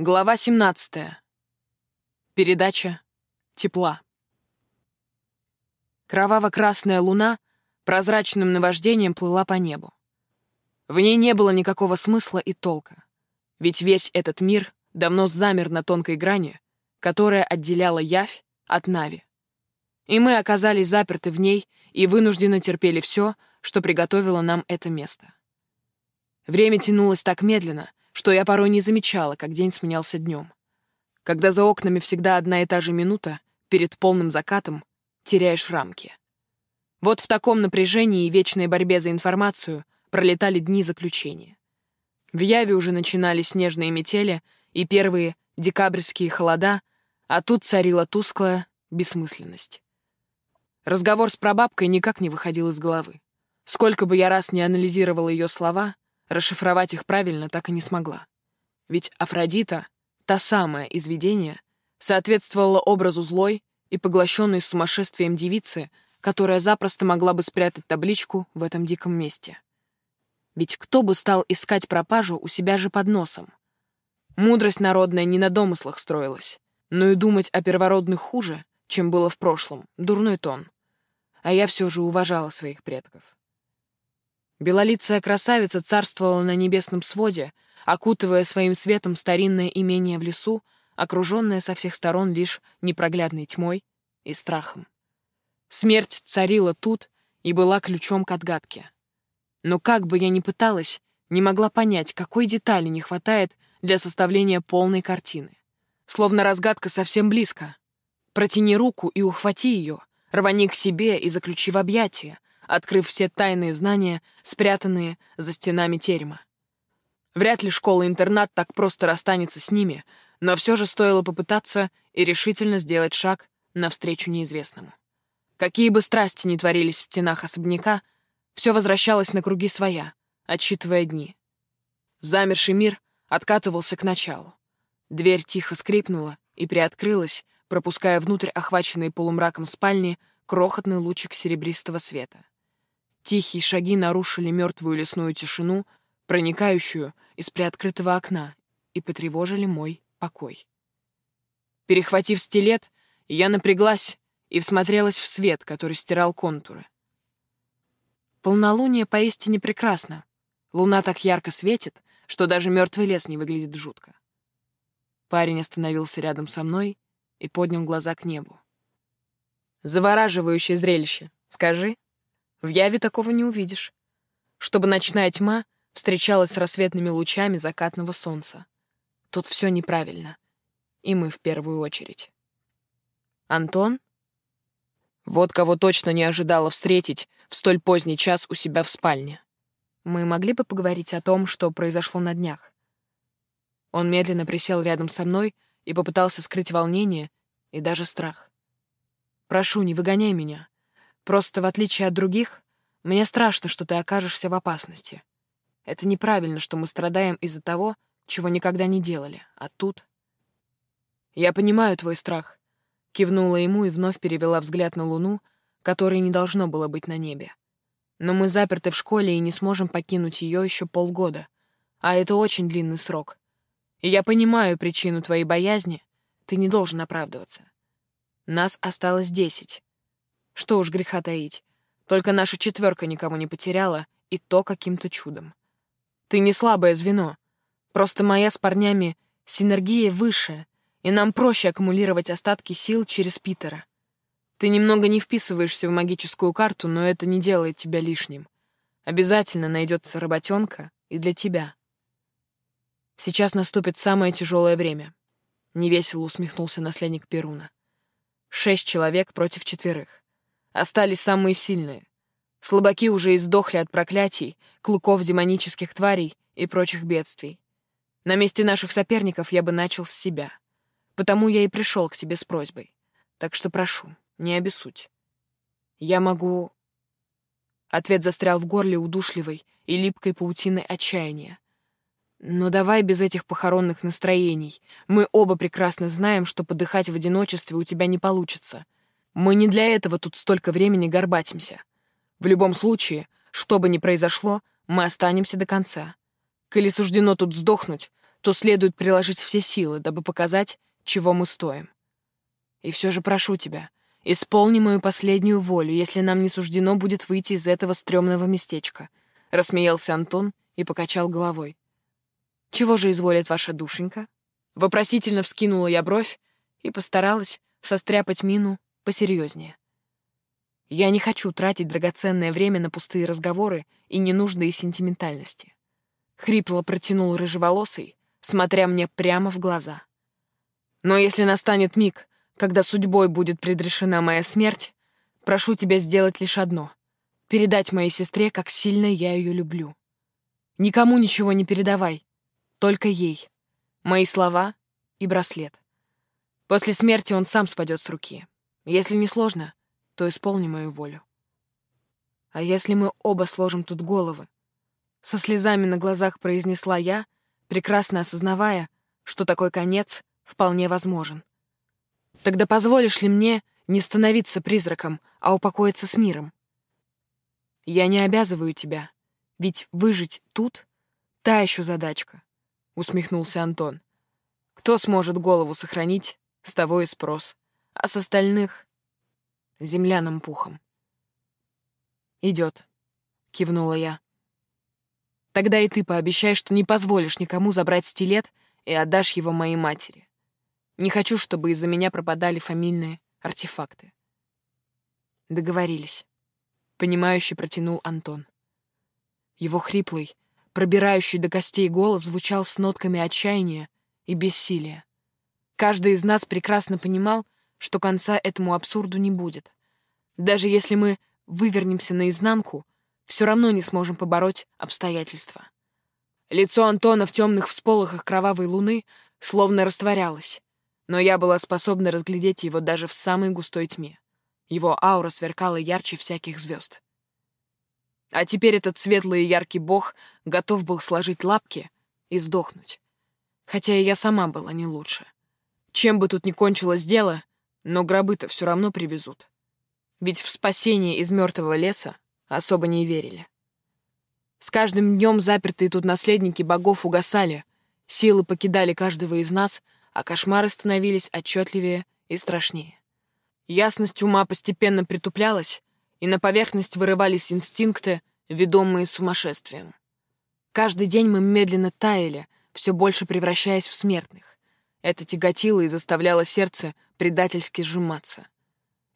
Глава 17. Передача тепла. Кроваво-красная луна прозрачным наваждением плыла по небу. В ней не было никакого смысла и толка, ведь весь этот мир давно замер на тонкой грани, которая отделяла явь от нави. И мы оказались заперты в ней и вынужденно терпели все, что приготовило нам это место. Время тянулось так медленно, что я порой не замечала, как день сменялся днем. Когда за окнами всегда одна и та же минута, перед полным закатом теряешь рамки. Вот в таком напряжении и вечной борьбе за информацию пролетали дни заключения. В Яве уже начинались снежные метели и первые декабрьские холода, а тут царила тусклая бессмысленность. Разговор с прабабкой никак не выходил из головы. Сколько бы я раз не анализировала ее слова — Расшифровать их правильно так и не смогла. Ведь Афродита, та самая из видения, соответствовала образу злой и поглощенной сумасшествием девицы, которая запросто могла бы спрятать табличку в этом диком месте. Ведь кто бы стал искать пропажу у себя же под носом? Мудрость народная не на домыслах строилась, но и думать о первородных хуже, чем было в прошлом, дурной тон. А я все же уважала своих предков. Белолицая красавица царствовала на небесном своде, окутывая своим светом старинное имение в лесу, окруженное со всех сторон лишь непроглядной тьмой и страхом. Смерть царила тут и была ключом к отгадке. Но как бы я ни пыталась, не могла понять, какой детали не хватает для составления полной картины. Словно разгадка совсем близко. Протяни руку и ухвати ее, рвани к себе и заключи в объятия, открыв все тайные знания, спрятанные за стенами терема. Вряд ли школа-интернат так просто расстанется с ними, но все же стоило попытаться и решительно сделать шаг навстречу неизвестному. Какие бы страсти ни творились в тенах особняка, все возвращалось на круги своя, отсчитывая дни. Замерший мир откатывался к началу. Дверь тихо скрипнула и приоткрылась, пропуская внутрь охваченные полумраком спальни крохотный лучик серебристого света. Тихие шаги нарушили мертвую лесную тишину, проникающую из приоткрытого окна, и потревожили мой покой. Перехватив стилет, я напряглась и всмотрелась в свет, который стирал контуры. Полнолуние поистине прекрасно. Луна так ярко светит, что даже мертвый лес не выглядит жутко. Парень остановился рядом со мной и поднял глаза к небу. «Завораживающее зрелище, скажи?» В Яве такого не увидишь. Чтобы ночная тьма встречалась с рассветными лучами закатного солнца. Тут все неправильно. И мы в первую очередь. Антон? Вот кого точно не ожидала встретить в столь поздний час у себя в спальне. Мы могли бы поговорить о том, что произошло на днях. Он медленно присел рядом со мной и попытался скрыть волнение и даже страх. «Прошу, не выгоняй меня. Просто, в отличие от других, мне страшно, что ты окажешься в опасности. Это неправильно, что мы страдаем из-за того, чего никогда не делали. А тут... Я понимаю твой страх. Кивнула ему и вновь перевела взгляд на луну, которой не должно было быть на небе. Но мы заперты в школе и не сможем покинуть ее еще полгода. А это очень длинный срок. И я понимаю причину твоей боязни. Ты не должен оправдываться. Нас осталось десять. Что уж греха таить. Только наша четверка никого не потеряла, и то каким-то чудом. Ты не слабое звено. Просто моя с парнями синергия выше, и нам проще аккумулировать остатки сил через Питера. Ты немного не вписываешься в магическую карту, но это не делает тебя лишним. Обязательно найдется работенка и для тебя. Сейчас наступит самое тяжелое время. Невесело усмехнулся наследник Перуна. Шесть человек против четверых. Остались самые сильные. Слабаки уже издохли от проклятий, клыков демонических тварей и прочих бедствий. На месте наших соперников я бы начал с себя. Потому я и пришел к тебе с просьбой. Так что прошу, не обессудь. Я могу... Ответ застрял в горле удушливой и липкой паутиной отчаяния. Но давай без этих похоронных настроений. Мы оба прекрасно знаем, что подыхать в одиночестве у тебя не получится — мы не для этого тут столько времени горбатимся. В любом случае, что бы ни произошло, мы останемся до конца. Коли суждено тут сдохнуть, то следует приложить все силы, дабы показать, чего мы стоим. И все же прошу тебя, исполни мою последнюю волю, если нам не суждено будет выйти из этого стрёмного местечка», — рассмеялся Антон и покачал головой. «Чего же изволит ваша душенька?» Вопросительно вскинула я бровь и постаралась состряпать мину посерьезнее. Я не хочу тратить драгоценное время на пустые разговоры и ненужные сентиментальности. Хрипло протянул рыжеволосый, смотря мне прямо в глаза. Но если настанет миг, когда судьбой будет предрешена моя смерть, прошу тебя сделать лишь одно — передать моей сестре, как сильно я ее люблю. Никому ничего не передавай, только ей. Мои слова и браслет. После смерти он сам спадет с руки. Если не сложно, то исполни мою волю. А если мы оба сложим тут головы? Со слезами на глазах произнесла я, прекрасно осознавая, что такой конец вполне возможен. Тогда позволишь ли мне не становиться призраком, а упокоиться с миром? Я не обязываю тебя, ведь выжить тут — та еще задачка, — усмехнулся Антон. Кто сможет голову сохранить, с того и спрос, а с остальных — земляным пухом. «Идет», — кивнула я. «Тогда и ты пообещай, что не позволишь никому забрать стилет и отдашь его моей матери. Не хочу, чтобы из-за меня пропадали фамильные артефакты». Договорились. Понимающе протянул Антон. Его хриплый, пробирающий до костей голос звучал с нотками отчаяния и бессилия. Каждый из нас прекрасно понимал, что конца этому абсурду не будет. Даже если мы вывернемся наизнанку, все равно не сможем побороть обстоятельства. Лицо Антона в темных всполохах кровавой луны словно растворялось, но я была способна разглядеть его даже в самой густой тьме. Его аура сверкала ярче всяких звезд. А теперь этот светлый и яркий бог готов был сложить лапки и сдохнуть. Хотя и я сама была не лучше. Чем бы тут ни кончилось дело, но гробы-то все равно привезут. Ведь в спасение из мертвого леса особо не верили. С каждым днем запертые тут наследники богов угасали, силы покидали каждого из нас, а кошмары становились отчетливее и страшнее. Ясность ума постепенно притуплялась, и на поверхность вырывались инстинкты, ведомые сумасшествием. Каждый день мы медленно таяли, все больше превращаясь в смертных. Это тяготило и заставляло сердце предательски сжиматься.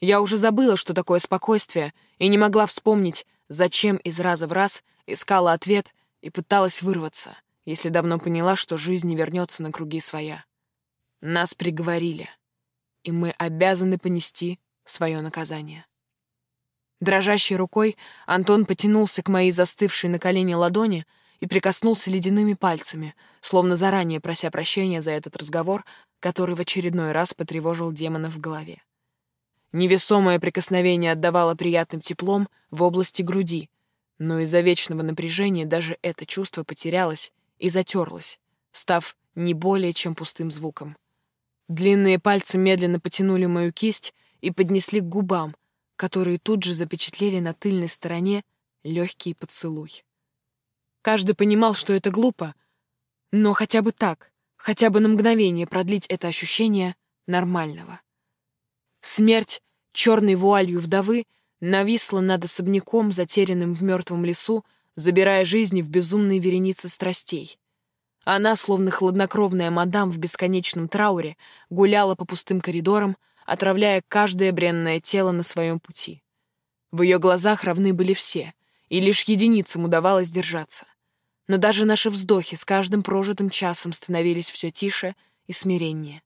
Я уже забыла, что такое спокойствие, и не могла вспомнить, зачем из раза в раз искала ответ и пыталась вырваться, если давно поняла, что жизнь не вернется на круги своя. Нас приговорили, и мы обязаны понести свое наказание. Дрожащей рукой Антон потянулся к моей застывшей на колене ладони и прикоснулся ледяными пальцами, словно заранее прося прощения за этот разговор, который в очередной раз потревожил демона в голове. Невесомое прикосновение отдавало приятным теплом в области груди, но из-за вечного напряжения даже это чувство потерялось и затерлось, став не более чем пустым звуком. Длинные пальцы медленно потянули мою кисть и поднесли к губам, которые тут же запечатлели на тыльной стороне легкий поцелуй. Каждый понимал, что это глупо, но хотя бы так, хотя бы на мгновение продлить это ощущение нормального. Смерть черной вуалью вдовы нависла над особняком, затерянным в мертвом лесу, забирая жизни в безумные вереницы страстей. Она, словно хладнокровная мадам в бесконечном трауре, гуляла по пустым коридорам, отравляя каждое бренное тело на своем пути. В ее глазах равны были все, и лишь единицам удавалось держаться. Но даже наши вздохи с каждым прожитым часом становились все тише и смиреннее.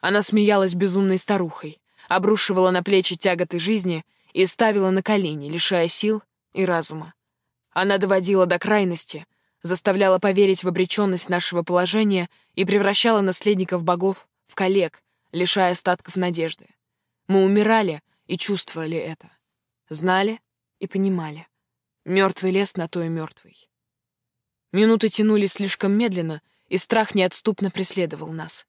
Она смеялась безумной старухой, обрушивала на плечи тяготы жизни и ставила на колени, лишая сил и разума. Она доводила до крайности, заставляла поверить в обреченность нашего положения и превращала наследников богов в коллег, лишая остатков надежды. Мы умирали и чувствовали это. Знали и понимали. Мертвый лес на то и мертвый. Минуты тянулись слишком медленно, и страх неотступно преследовал нас.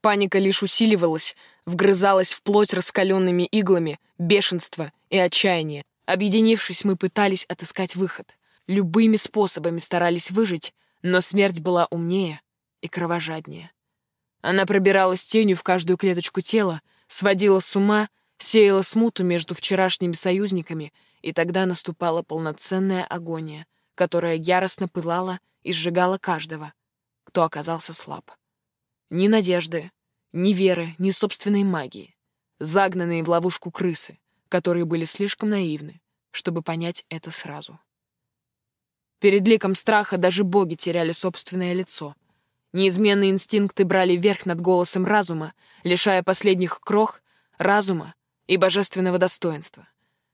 Паника лишь усиливалась, вгрызалась в плоть раскаленными иглами, бешенство и отчаяние. Объединившись, мы пытались отыскать выход. Любыми способами старались выжить, но смерть была умнее и кровожаднее. Она пробиралась тенью в каждую клеточку тела, сводила с ума, сеяла смуту между вчерашними союзниками, и тогда наступала полноценная агония, которая яростно пылала и сжигала каждого, кто оказался слаб. Ни надежды, ни веры, ни собственной магии. Загнанные в ловушку крысы, которые были слишком наивны, чтобы понять это сразу. Перед ликом страха даже боги теряли собственное лицо. Неизменные инстинкты брали верх над голосом разума, лишая последних крох, разума и божественного достоинства.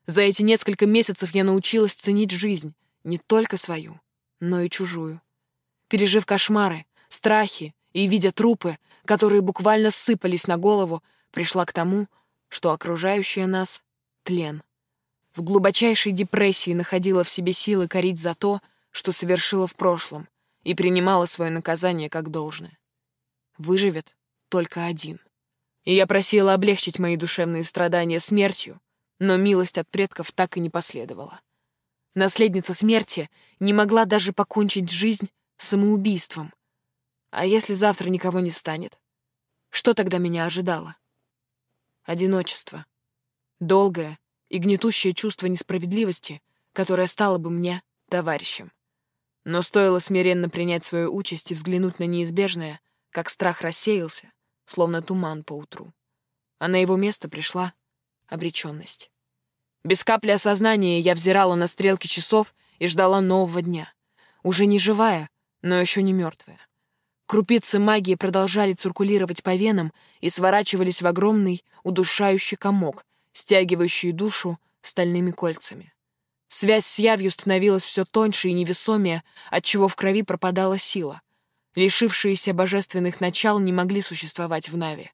За эти несколько месяцев я научилась ценить жизнь, не только свою, но и чужую. Пережив кошмары, страхи и видя трупы, которые буквально сыпались на голову, пришла к тому, что окружающее нас — тлен. В глубочайшей депрессии находила в себе силы корить за то, что совершила в прошлом, и принимала свое наказание как должное. Выживет только один. И я просила облегчить мои душевные страдания смертью, но милость от предков так и не последовала. Наследница смерти не могла даже покончить жизнь самоубийством. А если завтра никого не станет? Что тогда меня ожидало? Одиночество. Долгое и гнетущее чувство несправедливости, которое стало бы мне товарищем. Но стоило смиренно принять свою участь и взглянуть на неизбежное, как страх рассеялся, словно туман по утру. А на его место пришла обреченность. Без капли осознания я взирала на стрелки часов и ждала нового дня. Уже не живая, но еще не мертвая. Крупицы магии продолжали циркулировать по венам и сворачивались в огромный, удушающий комок, стягивающий душу стальными кольцами. Связь с явью становилась все тоньше и невесомее, отчего в крови пропадала сила. Лишившиеся божественных начал не могли существовать в Наве.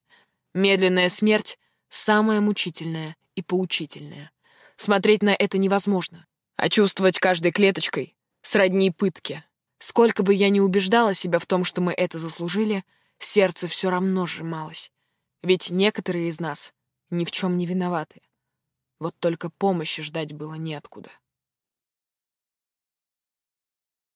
Медленная смерть — самая мучительная и поучительная. Смотреть на это невозможно, а чувствовать каждой клеточкой — сродни пытке. Сколько бы я ни убеждала себя в том, что мы это заслужили, сердце все равно сжималось. Ведь некоторые из нас ни в чем не виноваты. Вот только помощи ждать было неоткуда.